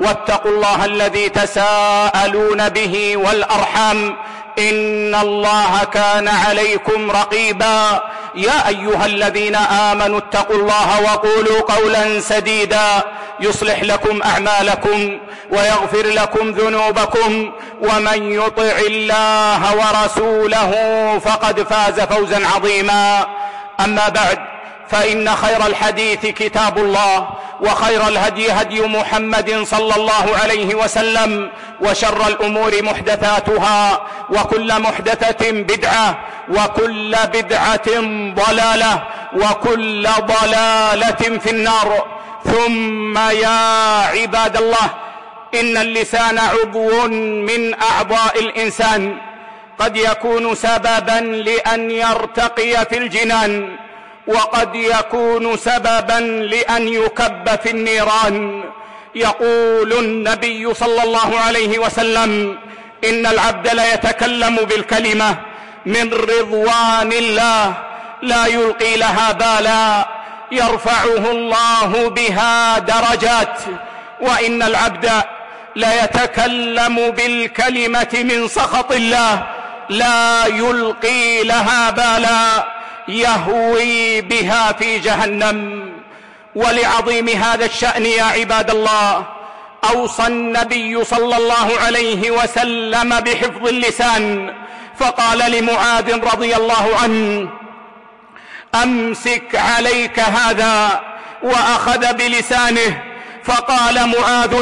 واتقوا الله الذي تساءلون به والأرحام إن الله كان عليكم رقيبا. يا أيها الذين آمنوا اتقوا الله وقولوا قولا سديدا. يصلح لكم أعمالكم ويغفر لكم ذنوبكم ومن يطع الله ورسوله فقد فاز فوزا عظيما. أما بعد فإن خير الحديث كتاب الله وخير الهدي هدي محمد صلى الله عليه وسلم وشر الأمور محدثاتها وكل محدثة بدعة وكل بدعة ضلالة وكل ضلالة في النار. ثم يا عباد الله إن اللسان عضو من أعضاء الإنسان قد يكون سببا لأن يرتقي في الجنان. وقد يكون سببا لأن يكب في النيران. يقول النبي صلى الله عليه وسلم إن العبد لا يتكلم بالكلمة من رضوان الله لا يلقي لها بالا. يرفعه الله بها درجات. وإن العبد لا يتكلم بالكلمة من سخط الله لا يلقي لها بالا. يهوي بها في جهنم. ولعظيم هذا الشأن يا عباد الله. أوصى النبي صلى الله عليه وسلم بحفظ اللسان. فقال لمعاذ رضي الله عنه أمسك عليك هذا وأخذ بلسانه. فقال معاذ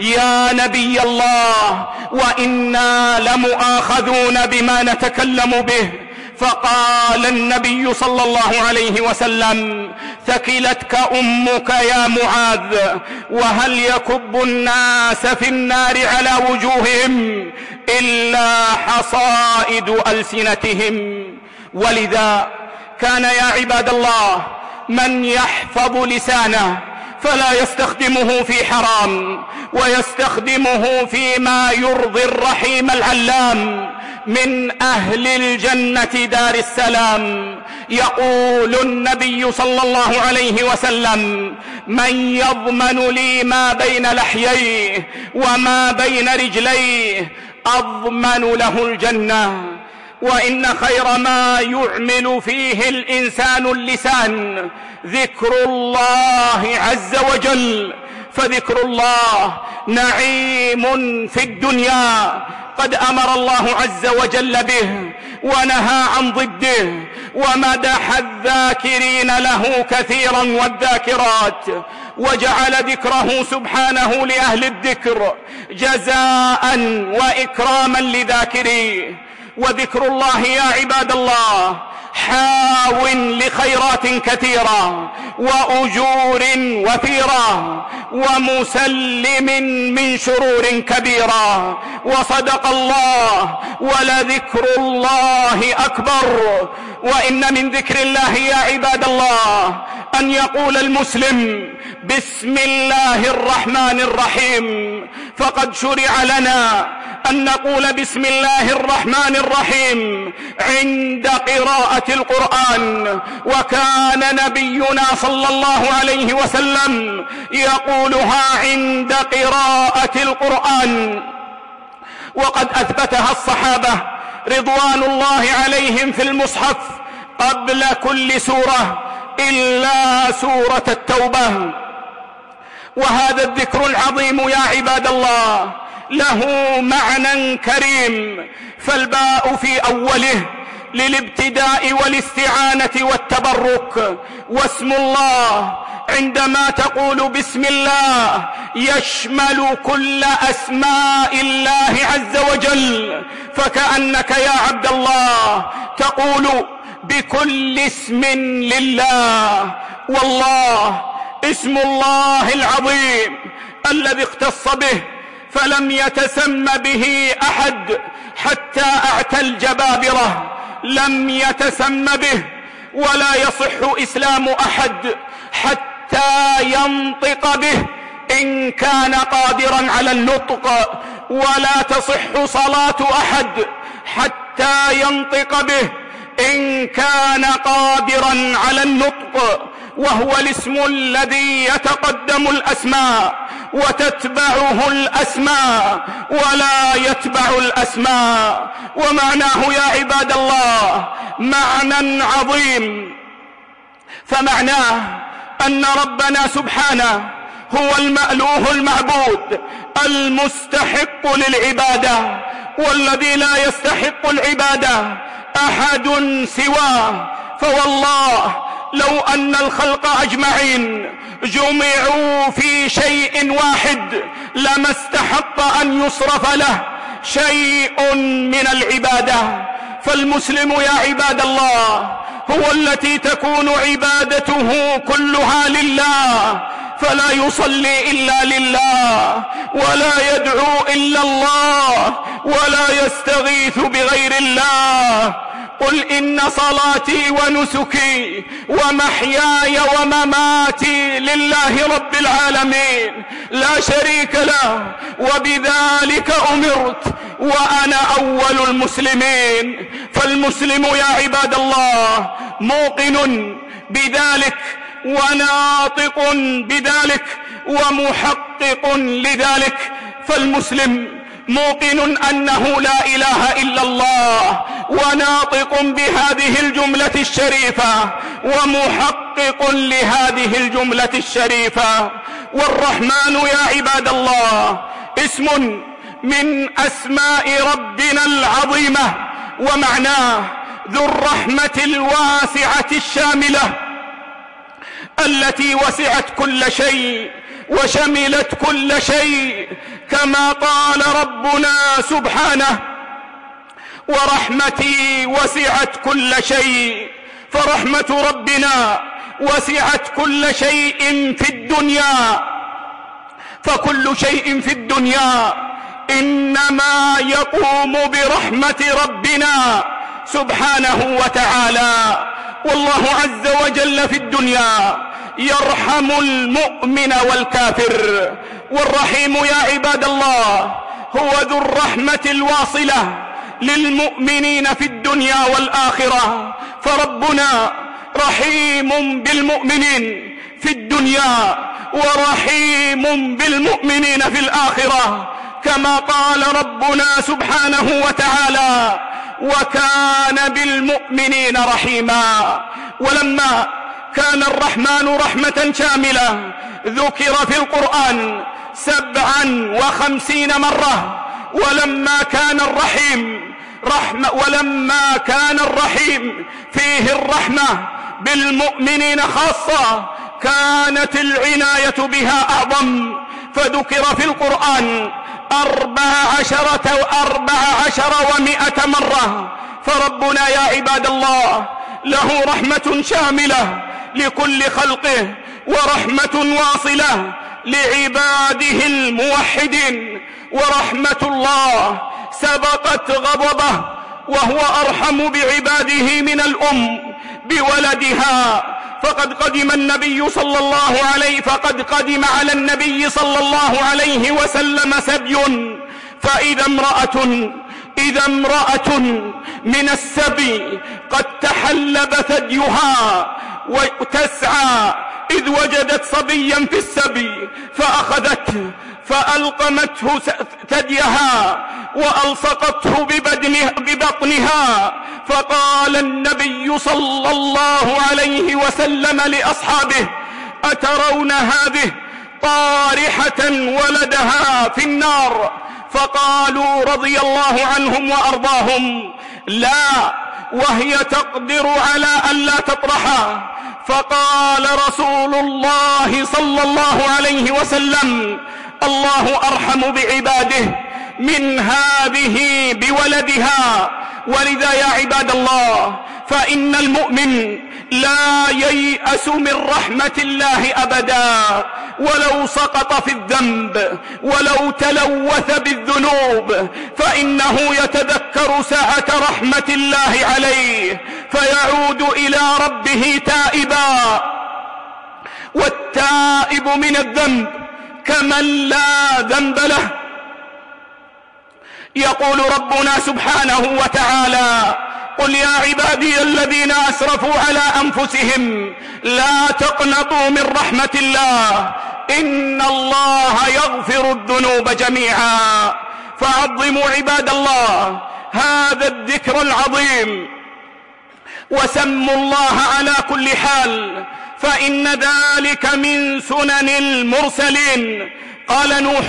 يا نبي الله وإنا لمؤاخذون بما نتكلم به. فقال النبي صلى الله عليه وسلم ثكلتك أمك يا معاذ وهل يكب الناس في النار على وجوههم إلا حصائد ألسنتهم؟ ولذا كان يا عباد الله من يحفظ لسانه فلا يستخدمه في حرام ويستخدمه فيما يرضي الرحيم العلام. من أهل الجنة دار السلام يقول النبي صلى الله عليه وسلم من يضمن لي ما بين لحييه وما بين رجليه أضمن له الجنة وإن خير ما يعمل فيه الإنسان اللسان ذكر الله عز وجل فذكر الله نعيم في الدنيا قد أمر الله عز وجل به ونهى عن ضده ومدح الذاكرين له كثيرا والذاكرات وجعل ذكره سبحانه لأهل الذكر جزاء وإكراما لذاكريه. وذكر الله يا عباد الله حاو لخيرات كثيرة وأجور وفيرة ومسلم من شرور كبيرة وصدق الله ولذكر الله أكبر وإن من ذكر الله يا عباد الله أن يقول المسلم بسم الله الرحمن الرحيم فقد شرع لنا أن نقول بسم الله الرحمن الرحيم عند قراءة القرآن وكان نبينا صلى الله عليه وسلم يقولها عند قراءة القرآن وقد أثبتها الصحابة رضوان الله عليهم في المصحف قبل كل سورة إلا سورة التوبة وهذا الذكر العظيم يا عباد الله له معنى كريم فالباء في أوله للابتداء والاستعانة والتبرك. واسم الله عندما تقول بسم الله يشمل كل أسماء الله عز وجل. فكأنك يا عبد الله تقول بكل اسم لله. والله اسم الله العظيم الذي اختص به فلم يتسم به أحد حتى أعتى الجبابرة. لم يتسم به ولا يصح إسلام أحد حتى ينطق به إن كان قادرا على النطق ولا تصح صلاة أحد حتى ينطق به إن كان قادرا على النطق وهو الاسم الذي يتقدم الأسماء. وتتبعه الأسماء ولا يتبع الأسماء. ومعناه يا عباد الله معنى عظيم. فمعناه أن ربنا سبحانه هو المألوه المعبود المستحق للعبادة. والذي لا يستحق العبادة أحد سواه. فوالله لو أن الخلق أجمعين جمعوا في شيء واحد لما استحق أن يصرف له شيء من العبادة فالمسلم يا عباد الله هو التي تكون عبادته كلها لله فلا يصلي إلا لله ولا يدعو إلا الله ولا يستغيث بغير الله قل إن صلاتي ونسكي ومحياي ومماتي لله رب العالمين. لا شريك له وبذلك أمرت وأنا أول المسلمين. فالمسلم يا عباد الله موقن بذلك وناطق بذلك ومحقق لذلك. فالمسلم موقن أنه لا إله إلا الله وناطق بهذه الجملة الشريفة ومحقق لهذه الجملة الشريفة والرحمن يا عباد الله اسم من أسماء ربنا العظيمة ومعناه ذو الرحمة الواسعة الشاملة التي وسعت كل شيء وشملت كل شيء كما قال ربنا سبحانه. ورحمتي وسعت كل شيء. فرحمة ربنا وسعت كل شيء في الدنيا. فكل شيء في الدنيا. إنما يقوم برحمة ربنا سبحانه وتعالى. والله عز وجل في الدنيا. يرحم المؤمن والكافر. والرحيم يا عباد الله هو ذو الرحمة الواصلة للمؤمنين في الدنيا والآخرة. فربنا رحيم بالمؤمنين في الدنيا ورحيم بالمؤمنين في الآخرة. كما قال ربنا سبحانه وتعالى وكان بالمؤمنين رحيما. ولما كان الرحمن رحمة شاملة. ذكر في القرآن سبعا وخمسين مرة. ولما كان الرحيم رحمة ولما كان الرحيم فيه الرحمة بالمؤمنين خاصة كانت العناية بها أعظم. فذكر في القرآن أربع عشرة وأربع عشر ومائة مرة. فربنا يا عباد الله له رحمة شاملة. لكل خلقه ورحمة واصلة لعباده الموحدين. ورحمة الله سبقت غضبه وهو أرحم بعباده من الأم بولدها. فقد قدم النبي صلى الله عليه فقد قدم على النبي صلى الله عليه وسلم سبي. فإذا امرأة إذا امرأة من السبي قد تحلب ثديها. وتسعى إذ وجدت صبيا في السبي فأخذته فألقمته ثديها وألصقته ببطنها فقال النبي صلى الله عليه وسلم لأصحابه أترون هذه طارحة ولدها في النار؟ فقالوا رضي الله عنهم وأرضاهم لا وهي تقدر على أن لا تطرحا فقال رسول الله صلى الله عليه وسلم الله أرحم بعباده من هذه بولدها. ولذا يا عباد الله فإن المؤمن لا ييأس من رحمة الله أبدا. ولو سقط في الذنب ولو تلوث بالذنوب فإنه يتذكر ساعة رحمة الله عليه فيعود إلى ربه تائبا. والتائب من الذنب كمن لا ذنب له. يقول ربنا سبحانه وتعالى قل يا عبادي الذين أسرفوا على أنفسهم لا تقنطوا من رحمة الله إن الله يغفر الذنوب جميعا فعظموا عباد الله هذا الذكر العظيم وسموا الله على كل حال فإن ذلك من سنن المرسلين قال نوح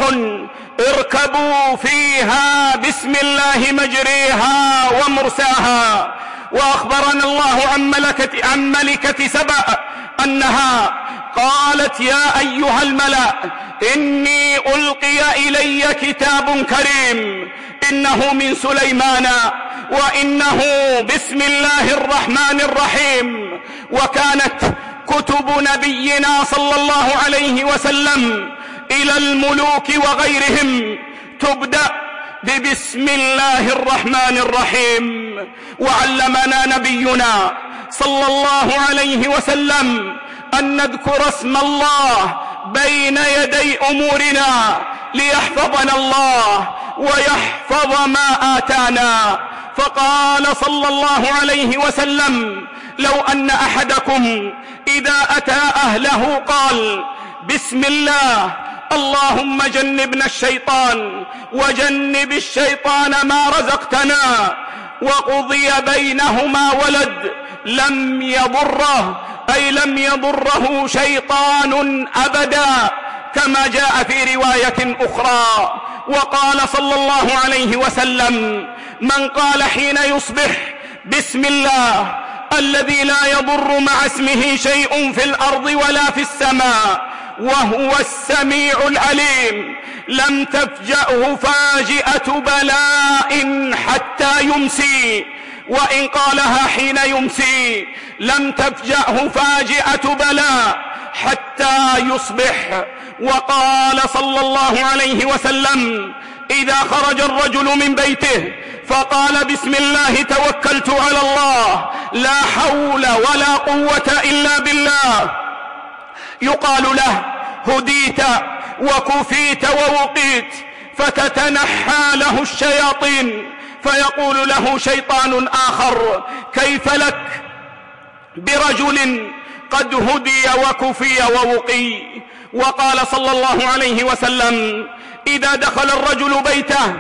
اركبوا فيها بسم الله مجريها ومرساها وأخبرنا الله عن ملكة, عن ملكة سبأ أنها قالت يا أيها الملأ إني ألقي إلي كتاب كريم إنه من سليمان وإنه بسم الله الرحمن الرحيم وكانت كتب نبينا صلى الله عليه وسلم إلى الملوك وغيرهم. تبدأ ببسم الله الرحمن الرحيم. وعلمنا نبينا صلى الله عليه وسلم أن نذكر اسم الله بين يدي أمورنا ليحفظنا الله ويحفظ ما آتانا. فقال صلى الله عليه وسلم لو أن أحدكم إذا أتى أهله قال بسم الله اللهم جنبنا الشيطان وجنب الشيطان ما رزقتنا وقضي بينهما ولد لم يضره أي لم يضره شيطان أبدا كما جاء في رواية أخرى. وقال صلى الله عليه وسلم من قال حين يصبح بسم الله الذي لا يضر مع اسمه شيء في الأرض ولا في السماء وهو السميع العليم. لم تفجأه فاجئة بلاء حتى يمسي. وإن قالها حين يمسي. لم تفجأه فاجئة بلاء حتى يصبح. وقال صلى الله عليه وسلم إذا خرج الرجل من بيته فقال بسم الله توكلت على الله. لا حول ولا قوة إلا بالله. يقال له هديت وكفيت ووقيت فتتنحى له الشياطين فيقول له شيطان آخر كيف لك؟ برجل قد هدي وكفي ووقي. وقال صلى الله عليه وسلم إذا دخل الرجل بيته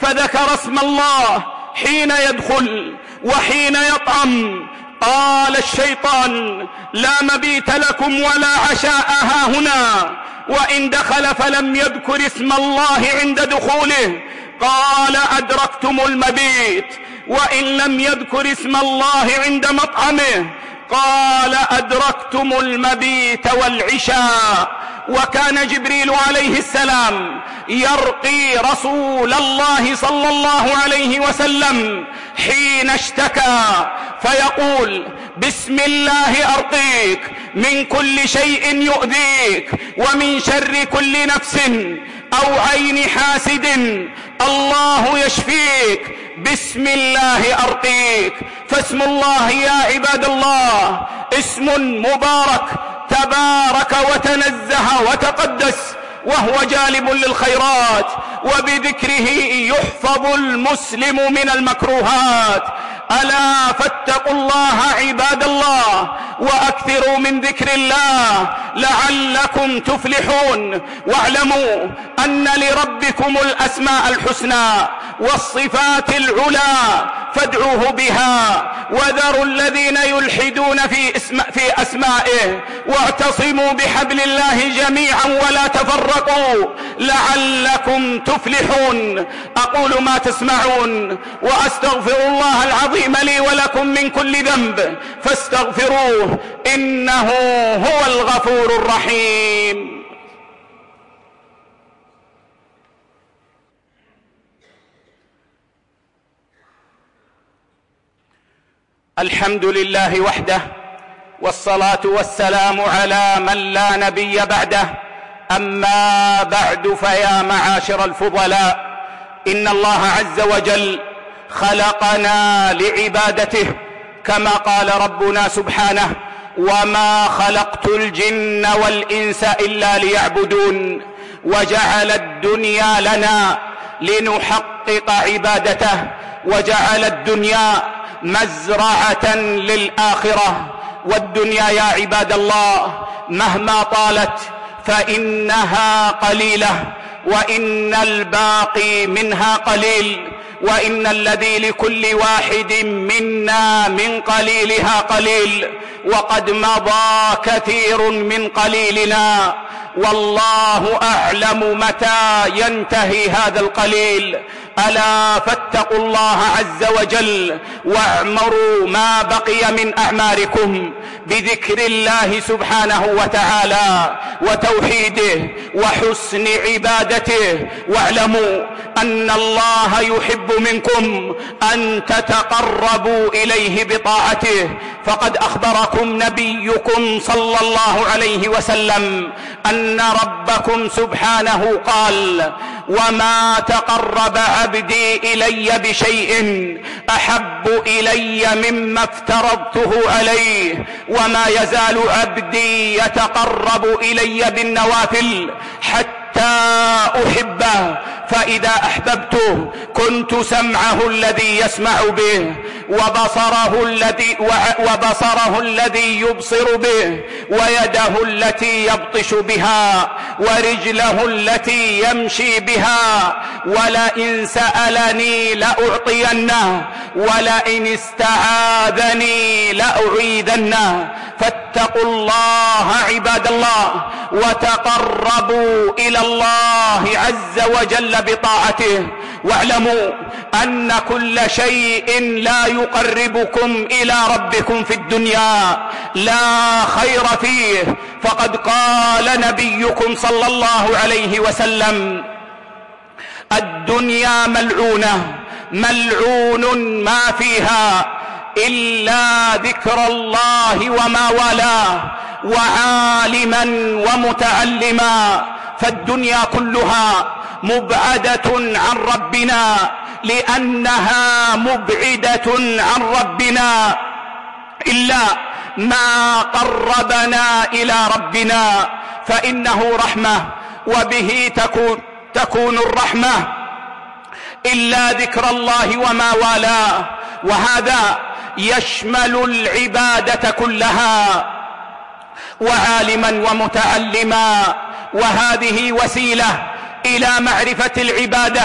فذكر اسم الله حين يدخل وحين يطعم قال الشيطان لا مبيت لكم ولا عشاء ها هنا. وإن دخل فلم يذكر اسم الله عند دخوله. قال أدركتم المبيت. وإن لم يذكر اسم الله عند مطعمه. قال أدركتم المبيت والعشاء وكان جبريل عليه السلام يرقي رسول الله صلى الله عليه وسلم حين اشتكى فيقول بسم الله أرقيك من كل شيء يؤذيك ومن شر كل نفس أو عين حاسد الله يشفيك. بسم الله أرقيك. فاسم الله يا عباد الله. اسم مبارك. تبارك وتنزه وتقدس. وهو جالب للخيرات. وبذكره يحفظ المسلم من المكروهات. ألا فاتقوا الله عباد وأكثروا من ذكر الله لعلكم تفلحون. واعلموا أن لربكم الأسماء الحسنى. والصفات العلى فادعوه بها وذروا الذين يلحدون في, اسم في أسمائه واعتصموا بحبل الله جميعا ولا تفرقوا لعلكم تفلحون. أقول ما تسمعون وأستغفر الله العظيم لي ولكم من كل ذنب فاستغفروه إنه هو الغفور الرحيم. الحمد لله وحده والصلاة والسلام على من لا نبي بعده أما بعد فيا معاشر الفضلاء إن الله عز وجل خلقنا لعبادته كما قال ربنا سبحانه وما خلقت الجن والإنس إلا ليعبدون وجعل الدنيا لنا لنحقق عبادته وجعل الدنيا مزرعة للآخرة والدنيا يا عباد الله مهما طالت فإنها قليلة وإن الباقي منها قليل وإن الذي لكل واحد منا من قليلها قليل وقد مضى كثير من قليلنا. والله أعلم متى ينتهي هذا القليل. ألا فاتقوا الله عز وجل واعمروا ما بقي من أعماركم بذكر الله سبحانه وتعالى وتوحيده وحسن عبادته واعلموا أن الله يحب منكم أن تتقربوا إليه بطاعته فقد أخبركم نبيكم صلى الله عليه وسلم أن ربكم سبحانه قال وما تقرب عبدي الي بشيء احب الي مما افترضته عليه وما يزال عبدي يتقرب الي بالنوافل حتى احبه فاذا احببته كنت سمعه الذي يسمع به وبصره الذي وبصره الذي يبصر به ويده التي يبطش بها ورجله التي يمشي بها ولئن سألني لأعطينه ولئن استعاذني لأعيدنه فاتقوا الله عباد الله وتقربوا إلى الله عز وجل بطاعته واعلموا أن كل شيء لا يقربكم إلى ربكم في الدنيا. لا خير فيه. فقد قال نبيكم صلى الله عليه وسلم الدنيا ملعونة ملعون ما فيها إلا ذكر الله وما والاه وعالما ومتعلما فالدنيا كلها مبعدة عن ربنا لأنها مبعدة عن ربنا إلا ما قربنا إلى ربنا فإنه رحمة وبه تكون, تكون الرحمة إلا ذكر الله وما والاه وهذا يشمل العبادة كلها وعالما ومتعلما وهذه وسيلة إلى معرفة العبادة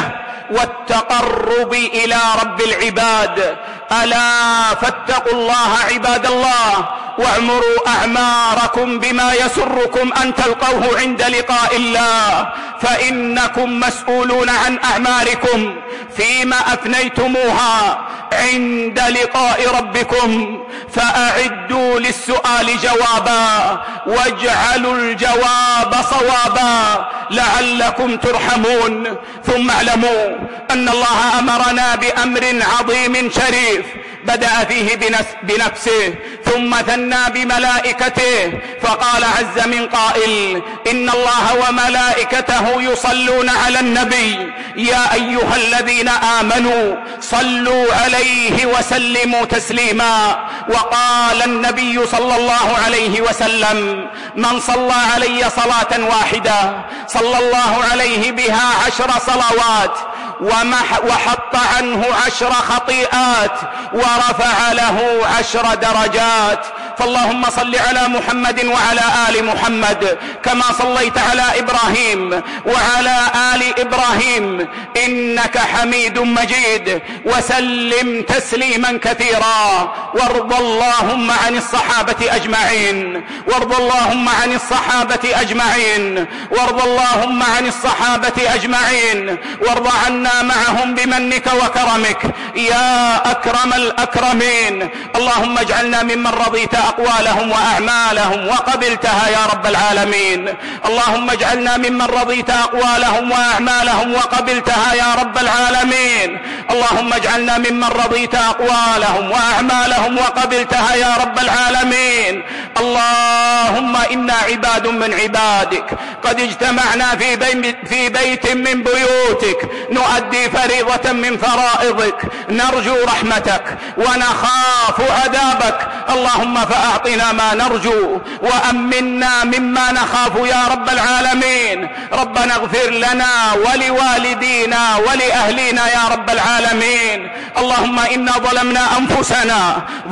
والتقرب إلى رب العباد. ألا فاتقوا الله عباد الله. واعمروا أعماركم بما يسركم أن تلقوه عند لقاء الله فإنكم مسؤولون عن أعماركم فيما أفنيتموها عند لقاء ربكم فأعدوا للسؤال جوابا واجعلوا الجواب صوابا لعلكم ترحمون. ثم اعلموا أن الله أمرنا بأمر عظيم شريف بدأ فيه بنفسه. ثم ثنى بملائكته فقال عز من قائل إن الله وملائكته يصلون على النبي يا أيها الذين آمنوا صلوا عليه وسلموا تسليما وقال النبي صلى الله عليه وسلم من صلى علي صلاة واحدة صلى الله عليه بها عشر صلوات وحط عنه عشر خطيئات ورفع له عشر درجات الصلوات. فاللهم صل على محمد وعلى آل محمد كما صليت على إبراهيم وعلى آل إبراهيم إنك حميد مجيد. وسلم تسليما كثيرا. وارض اللهم عن الصحابة أجمعين. وارض اللهم عن الصحابة أجمعين. وارض اللهم عن الصحابة أجمعين. وارض عنا معهم بمنك وكرمك. يا أكرم الأكرمين. اللهم اجعلنا ممن من رضيت أقوالهم وأعمالهم وقبلتها يا رب العالمين. اللهم اجعلنا ممن رضيت أقوالهم وأعمالهم وقبلتها يا رب العالمين. اللهم اجعلنا ممن رضيت أقوالهم وأعمالهم وقبلتها يا رب العالمين. اللهم إنا عباد من عبادك. قد اجتمعنا في, بي في بيت من بيوتك. نؤدي فريضة من فرائضك. نرجو رحمتك. ونخاف عذابك. اللهم فأعطنا ما نرجو وأمنا مما نخاف يا رب العالمين. ربنا اغفر لنا ولوالدينا ولأهلينا يا رب العالمين. اللهم إنا ظلمنا أنفسنا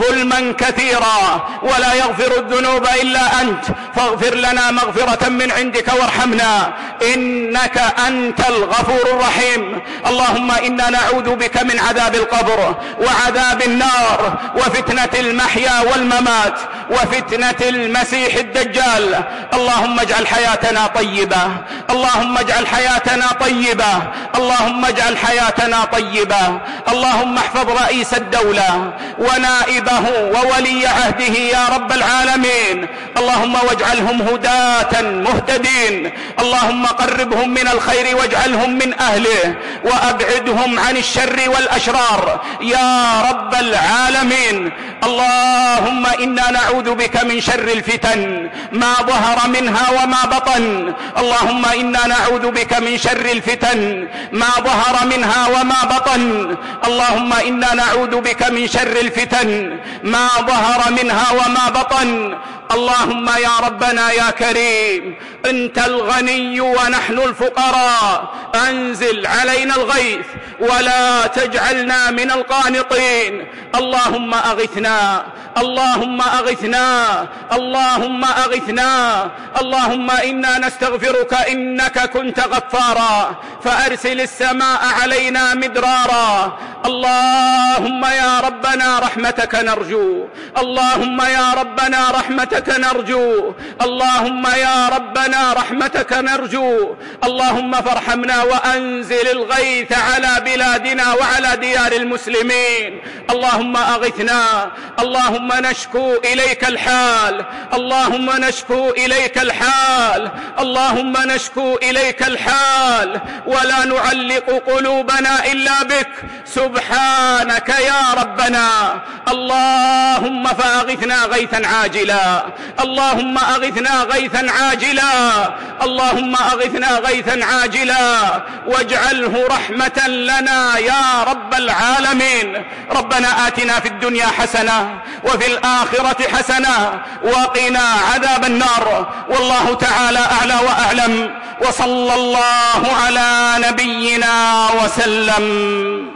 ظلما كثيرا ولا يغفر الذنوب إلا أنت. فاغفر لنا مغفرة من عندك وارحمنا. إنك أنت الغفور الرحيم. اللهم إنا نعوذ بك من عذاب القبر وعذاب النار وفتنة المحيا والممات وفتنة المسيح الدجال. اللهم اجعل حياتنا طيبة. اللهم اجعل حياتنا طيبة. اللهم اجعل حياتنا طيبة. اللهم احفظ رئيس الدولة ونائبه وولي عهده يا رب العالمين. اللهم واجعلهم هداة مهتدين. اللهم قربهم من الخير واجعلهم من أهله. وأبعدهم عن الشر والأشرار يا رب العالمين. الله اللهم إنا نعوذ بك من شر الفتن ما ظهر منها وما بطن. اللهم إنا نعوذ بك من شر الفتن ما ظهر منها وما بطن. اللهم إنا نعوذ بك من شر الفتن ما ظهر منها وما بطن. اللهم يا ربنا يا كريم أنت الغني ونحن الفقراء أنزل علينا الغيث ولا تجعلنا من القانطين. اللهم أغثنا اللهم أغثنا اللهم أغثنا اللهم إنا نستغفرك إنك كنت غفارا. فأرسل السماء علينا مدرارا. اللهم يا ربنا رحمتك نرجو. اللهم يا ربنا رحمتك نرجو. اللهم يا ربنا رحمتك نرجو. اللهم فارحمنا وأنزل الغيث على بلادنا وعلى ديار المسلمين. اللهم أغثنا. اللهم نشكو إليك الحال. اللهم نشكو إليك الحال. اللهم نشكو إليك الحال. ولا نعلق قلوبنا إلا بك. سبحانك يا ربنا. اللهم فأغثنا غيثا عاجلا. اللهم أغثنا غيثا عاجلا. اللهم أغثنا غيثا عاجلا واجعله رحمة لنا يا رب العالمين. ربنا آتنا في الدنيا حسنة وفي الآخرة حسنة وقنا عذاب النار. والله تعالى أعلى وأعلم وصلى الله على نبينا وسلم.